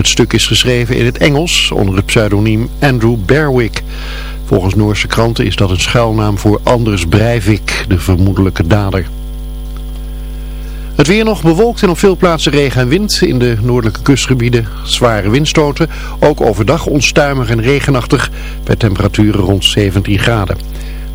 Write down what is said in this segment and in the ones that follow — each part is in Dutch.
Het stuk is geschreven in het Engels onder het pseudoniem Andrew Berwick. Volgens Noorse kranten is dat een schuilnaam voor Anders Breivik, de vermoedelijke dader. Het weer nog bewolkt en op veel plaatsen regen en wind. In de noordelijke kustgebieden zware windstoten. Ook overdag onstuimig en regenachtig bij temperaturen rond 17 graden.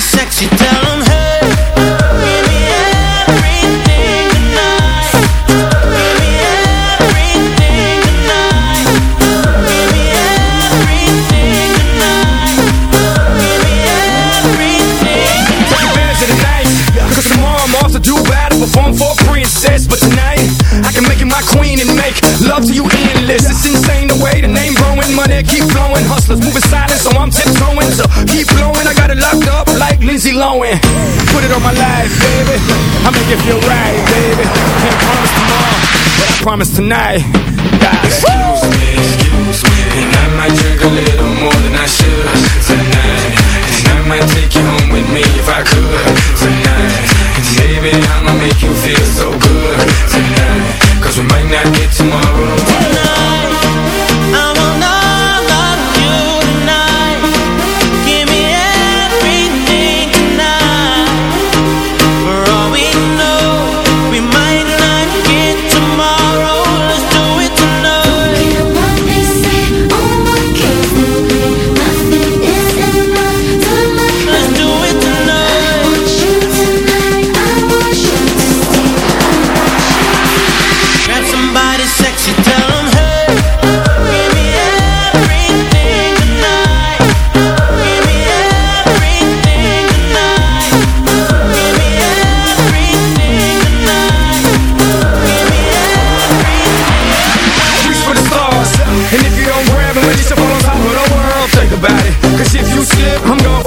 sexy, tell them hey Give me everything tonight Give me everything tonight Give me everything tonight Give me everything of the night Cause tomorrow I'm off to do battle Perform for a princess But tonight I can make you my queen And make love to you Put it on my life, baby. I'll make you feel right, baby. Can't promise tomorrow, but I promise tonight. Excuse me, excuse me. And I might drink a little more than I should tonight. And I might take you home with me if I could tonight. And baby, I'ma make you feel so good tonight. Cause we might not get tomorrow. Tonight.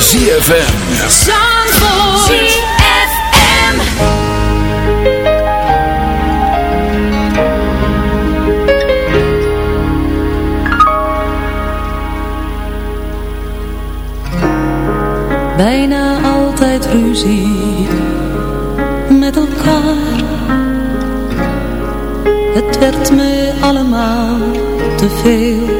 ZFM. Zandvoort. ZFM. bijna altijd ruzie met elkaar. Het werd me allemaal te veel.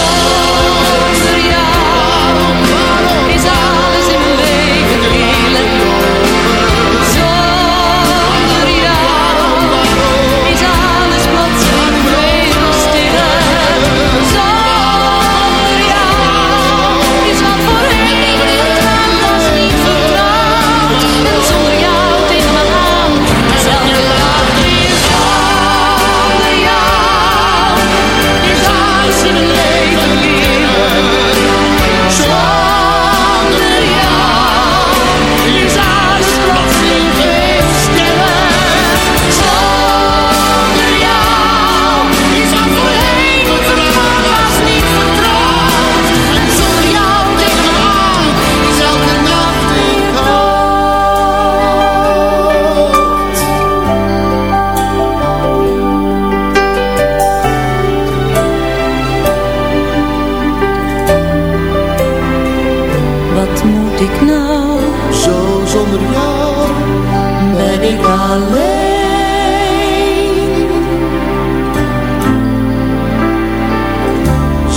ik alleen?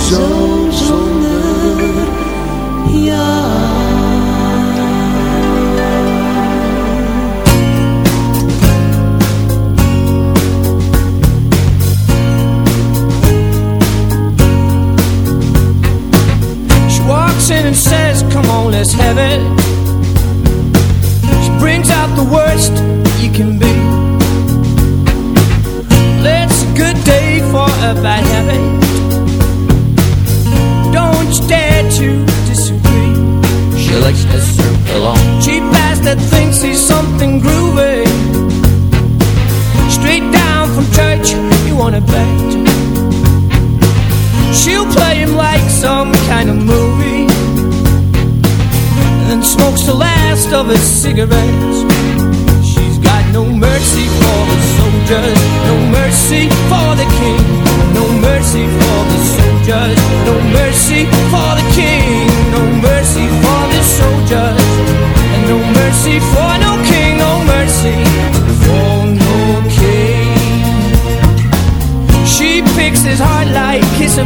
Zo zonder jou. She walks in and says, come on, let's have it cigarettes. She's got no mercy for the soldiers No mercy for the king No mercy for the soldiers No mercy for the king No mercy for the soldiers And no mercy for no king No mercy for no king. She picks his heart like his a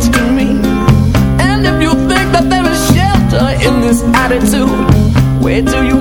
to me. And if you think that there is shelter in this attitude Where do you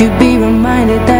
you be reminded that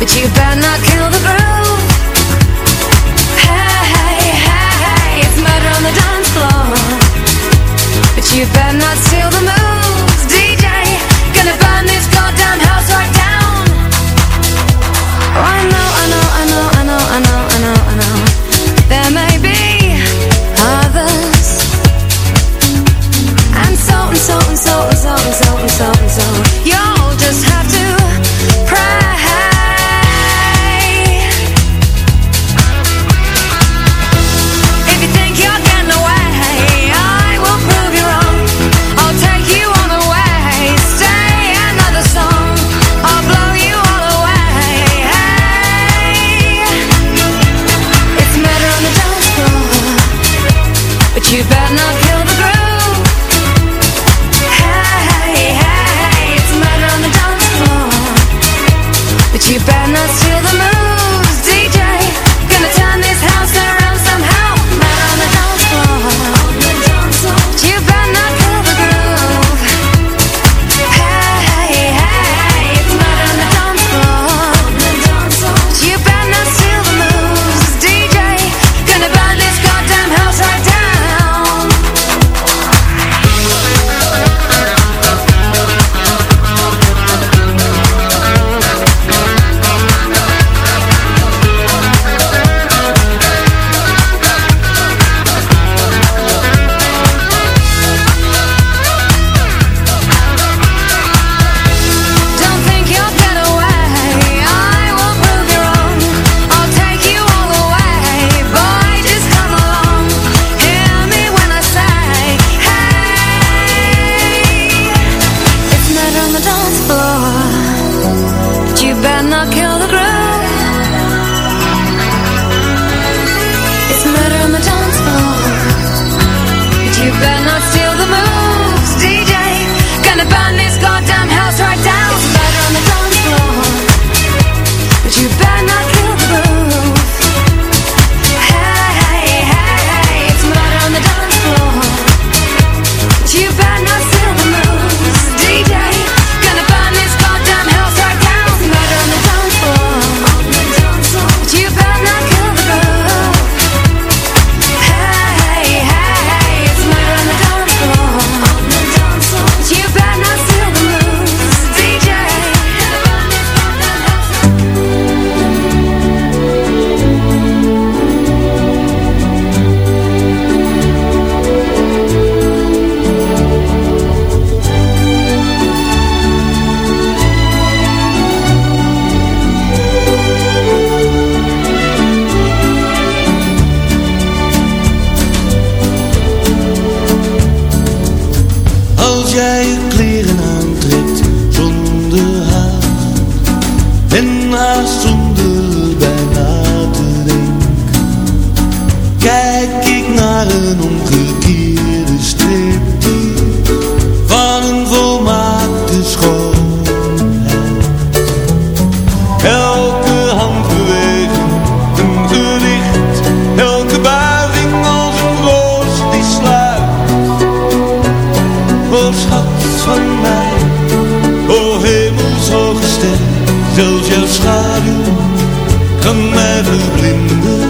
but you better not jouw schaduw kan mij verblinden.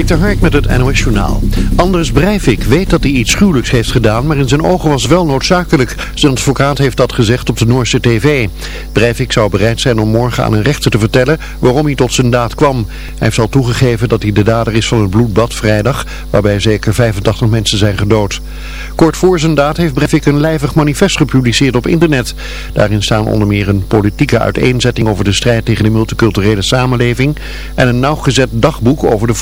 Dik de Hark met het NOS Journaal. Anders Breivik weet dat hij iets gruwelijks heeft gedaan, maar in zijn ogen was wel noodzakelijk. Zijn advocaat heeft dat gezegd op de Noorse tv. Breivik zou bereid zijn om morgen aan een rechter te vertellen waarom hij tot zijn daad kwam. Hij heeft al toegegeven dat hij de dader is van het bloedbad vrijdag, waarbij zeker 85 mensen zijn gedood. Kort voor zijn daad heeft Breivik een lijvig manifest gepubliceerd op internet. Daarin staan onder meer een politieke uiteenzetting over de strijd tegen de multiculturele samenleving en een nauwgezet dagboek over de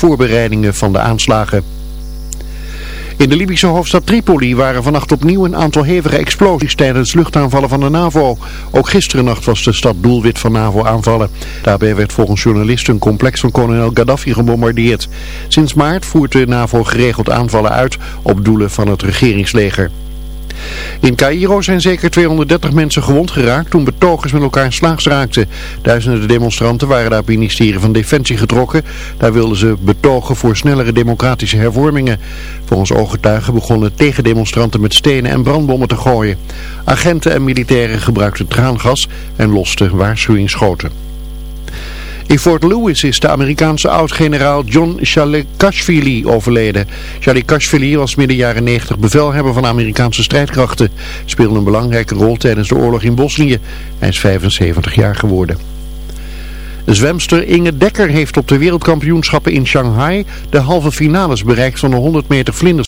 van de aanslagen. In de Libische hoofdstad Tripoli waren vannacht opnieuw een aantal hevige explosies tijdens luchtaanvallen van de NAVO. Ook gisterennacht was de stad doelwit van NAVO-aanvallen. Daarbij werd volgens journalisten een complex van kolonel Gaddafi gebombardeerd. Sinds maart voert de NAVO geregeld aanvallen uit op doelen van het regeringsleger. In Cairo zijn zeker 230 mensen gewond geraakt toen betogers met elkaar slaags raakten. Duizenden demonstranten waren naar het ministerie van Defensie getrokken. Daar wilden ze betogen voor snellere democratische hervormingen. Volgens ooggetuigen begonnen tegendemonstranten met stenen en brandbommen te gooien. Agenten en militairen gebruikten traangas en losten waarschuwingsschoten. In Fort Lewis is de Amerikaanse oud-generaal John Shalikashvili overleden. Shalikashvili was midden jaren 90 bevelhebber van Amerikaanse strijdkrachten. Speelde een belangrijke rol tijdens de oorlog in Bosnië. Hij is 75 jaar geworden. De zwemster Inge Dekker heeft op de wereldkampioenschappen in Shanghai de halve finales bereikt van de 100 meter vlinders.